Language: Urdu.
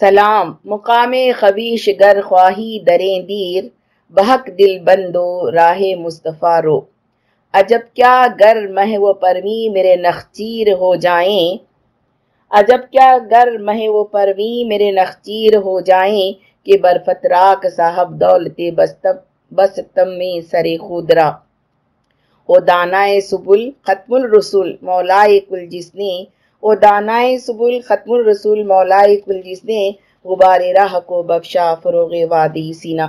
سلام، مقام خبیش گر خواہی دریں دیر بہک دل بندو راہ مصطفیٰ رو۔ عجب کیا گر مہ و پرویں میرے نخچیر ہو جائیں۔ عجب کیا گر مہ و پرویں میرے نخچیر ہو جائیں کہ برفتراک صاحب دولت بستم میں سر خودرا۔ او دانائے سبل، ختم الرسول مولائے کل جس نے او دانائے سبل ختم الرسول مولائے اقبال جس نے غبار راہ کو بخشا فروغ وادی سینہ